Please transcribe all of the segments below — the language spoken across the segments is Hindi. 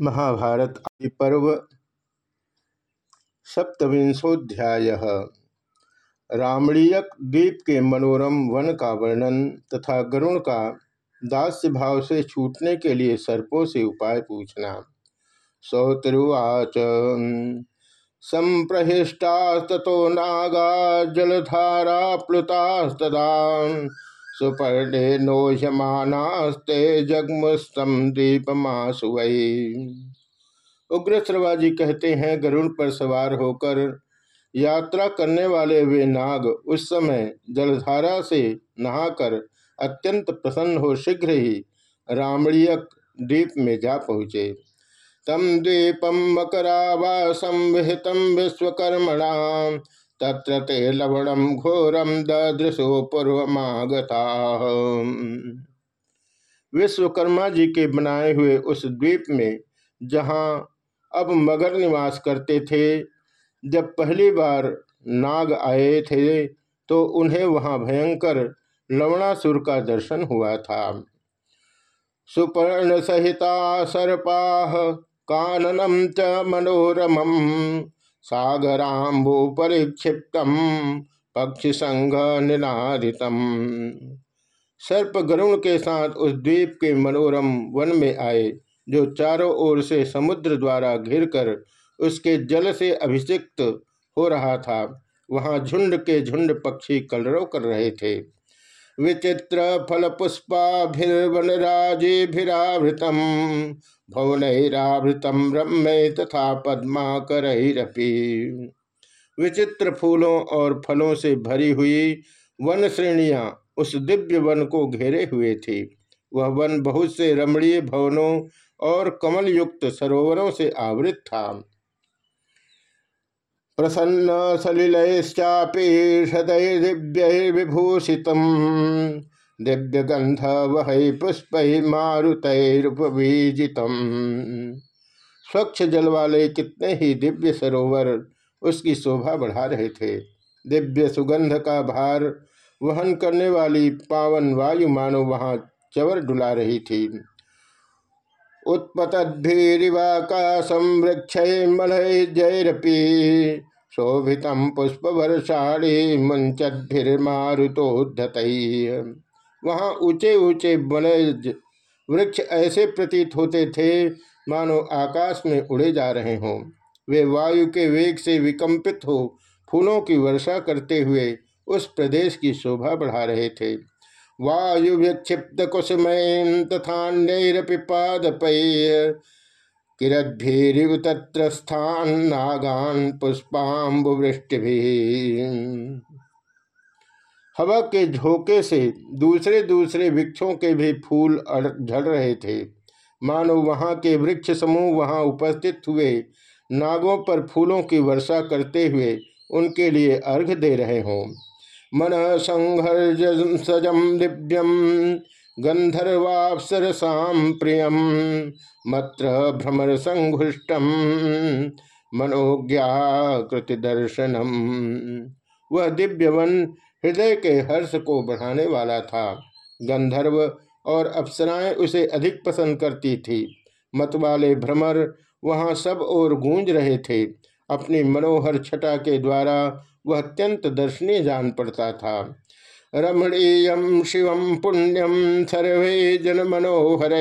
महाभारत आदि पर्व। सप्तविंशोध्याय रामणीयक द्वीप के मनोरम वन का वर्णन तथा गरुण का दास्य भाव से छूटने के लिए सर्पों से उपाय पूछना। सौतरुवाच। संप्रहिष्टास्तो नागा जलधारा प्लुतास्तदा। सुपर्णे नोह्यमानास्ते जगमुस्तम दीपमासु उग्र श्रवाजी कहते हैं, गरुड़ पर सवार होकर यात्रा करने वाले वे नाग उस समय जलधारा से नहाकर अत्यंत प्रसन्न हो शीघ्र ही रामणीयक द्वीप में जा पहुँचे। तम द्वीपम मकरावासम विहितम विश्वकर्मणा तत्र ते लवणम घोरम दृशो पूर्वमागता विश्वकर्मा जी के बनाए हुए उस द्वीप में, जहाँ अब मगर निवास करते थे, जब पहली बार नाग आए थे तो उन्हें वहाँ भयंकर लवणासुर का दर्शन हुआ था। सुपर्ण सहिता सर्पा काननम च मनोरमम सागराम्बु परिक्षिप्त पक्षी संघ निनादितम सर्प गरुण के साथ उस द्वीप के मनोरम वन में आए, जो चारों ओर से समुद्र द्वारा घिरकर उसके जल से अभिषिक्त हो रहा था। वहाँ झुंड के झुंड पक्षी कलरव कर रहे थे। विचित्र फल पुष्पाभिर्वनराजेभिरावृतम भवनैरावृतम रम्य तथा पद्माकरपी विचित्र फूलों और फलों से भरी हुई वन श्रेणियाँ उस दिव्य वन को घेरे हुए थी। वह वन बहुत से रमणीय भवनों और कमल युक्त सरोवरों से आवृत था। प्रसन्न सलिलश्चापी सदैर्दिव्य विभूषित दिव्य गंध वह पुष्प मारुतरुपबीजित स्वच्छ जल वाले कितने ही दिव्य सरोवर, उसकी शोभा बढ़ा रहे थे। दिव्य सुगंध का भार वहन करने वाली पावन वायु मानो वहाँ चवर डुला रही थी। मलैजैरपी शोभित पुष्प वर्षाणी मुंचद्भिर्मारुतोद्धत वहाँ ऊँचे ऊँचे वनज वृक्ष ऐसे प्रतीत होते थे, मानो आकाश में उड़े जा रहे हों। वे वायु के वेग से विकम्पित हो फूलों की वर्षा करते हुए उस प्रदेश की शोभा बढ़ा रहे थे। वायु विक्षिप्त कुसुमय तथान्यरपि पादपै किरद्भिरिव तत्र स्थान नागान पुष्पाम्बुवृष्टि हवा के झोंके से दूसरे दूसरे वृक्षों के भी फूल झड़ रहे थे। मानो वहाँ के वृक्ष समूह वहाँ उपस्थित हुए। नागों पर फूलों की वर्षा करते हुए उनके लिए अर्घ दे रहे हों। मन संघर्ज सजम दिव्यम गंधर्वापसरसा प्रियम मत्र भ्रमर संघुष्टम मनोज्ञाकृति दर्शनम वह दिव्य वन हृदय के हर्ष को बढ़ाने वाला था। गंधर्व और अप्सराएँ उसे अधिक पसंद करती थी। मत वाले भ्रमर वहाँ सब और गूंज रहे थे। अपनी मनोहर छटा के द्वारा वह अत्यंत दर्शनीय जान पड़ता था। रमणीय शिव पुण्यम सर्वे जन मनोहर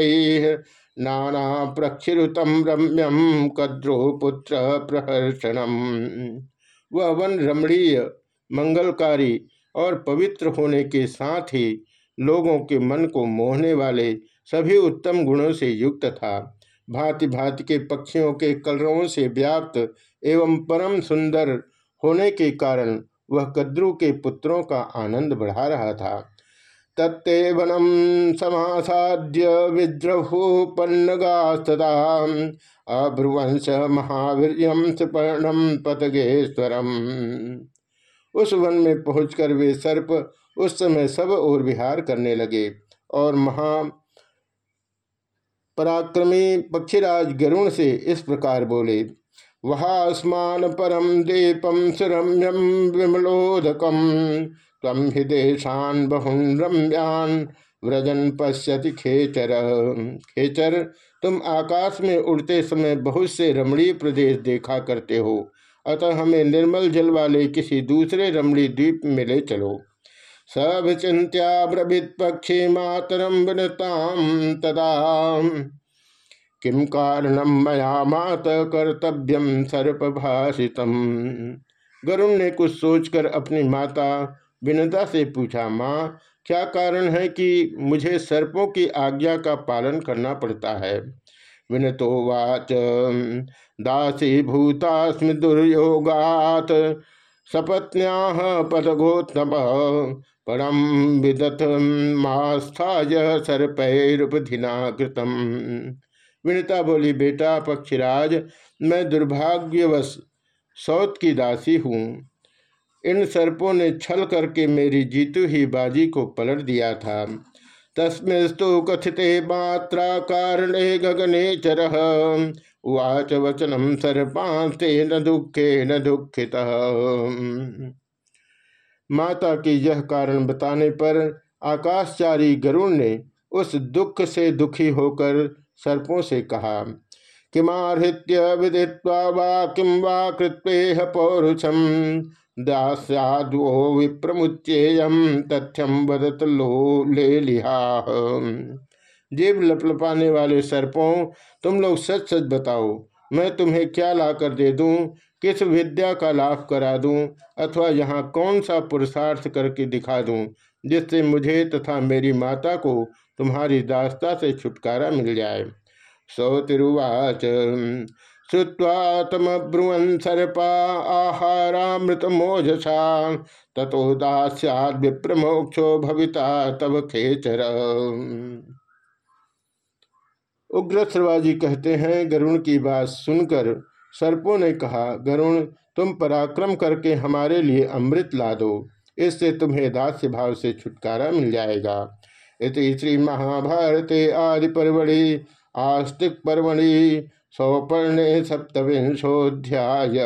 नाना प्रक्षितम रम्यम कद्रो पुत्र प्रहर्षणम वह वन रमणीय, मंगलकारी और पवित्र होने के साथ ही लोगों के मन को मोहने वाले सभी उत्तम गुणों से युक्त था। भांति भांति के पक्षियों के कलरों से व्याप्त एवं परम सुंदर होने के कारण वह कद्रु के पुत्रों का आनंद बढ़ा रहा था। तत्ते वनम समासाद्य विद्रभूपन्नगास्तदा अभ्रुवंश महावीर सुपर्णम पतगेश्वरम। उस वन में पहुंचकर वे सर्प उस समय सब और विहार करने लगे और महा पराक्रमी पक्षीराज गरुण से इस प्रकार बोले वहास्मान परम दीपम सुरम्यम विमलोदकम तम हि देशान बहुन रम्यान व्रजन पश्यति खेचर। खेचर, तुम आकाश में उड़ते समय बहुत से रमणीय प्रदेश देखा करते हो। अतः हमें निर्मल जल वाले किसी दूसरे रमणीय द्वीप में ले चलो। सभिचिंत्या ब्रभित पक्षी मातरम विनताम तदा। किम कारणम मया मात कर्तव्यम सर्पभाषितम गरुण ने कुछ सोचकर अपनी माता विनता से पूछा, माँ, क्या कारण है कि मुझे सर्पों की आज्ञा का पालन करना पड़ता है? विनतो वाच, दासी भूतास्म दुर्योगात, सपत्न्या पदगोत्तम परम विदत मास्थाय सर्पैरुपधिना कृतम विनता बोली, बेटा, पक्षीराज, मैं दुर्भाग्यवश सौत की दासी हूँ। इन सर्पों ने छल करके मेरी जीतू ही बाजी को पलट दिया था। तस्मेस्तु कथित मात्रा कारणे गगने चर। उवाच वचनम सर्पांते न दुखे न दुखित। माता की यह कारण बताने पर आकाशचारी गरुण ने उस दुख से दुखी होकर सर्पों से कहा किमाहृत्य विदित्वा वा किं वा पौरुषम दास्यादो विप्रमुच्येयम तथ्यम वदत लो ले लिहा जीव लपलपाने वाले सर्पों, तुम लोग सच सच बताओ, मैं तुम्हें क्या ला कर दे दूँ? किस विद्या का लाभ करा दूँ? अथवा यहाँ कौन सा पुरुषार्थ करके दिखा दूँ, जिससे मुझे तथा मेरी माता को तुम्हारी दास्ता से छुटकारा मिल जाए। सौतिरुवाच। श्रुवा तमब्रुवन सर्पा आहारामृत मोजसा तथो दास्याद विप्रमोक्षो भविता तब खेचर। उग्र श्रवाजी कहते हैं, गरुण की बात सुनकर सर्पों ने कहा, गरुण, तुम पराक्रम करके हमारे लिए अमृत ला दो। इससे तुम्हें दास्य भाव से छुटकारा मिल जाएगा। इति श्री महाभारते आदि पर्वणि आस्तिक पर्वणि सौपर्णे सप्तविंशोध्याय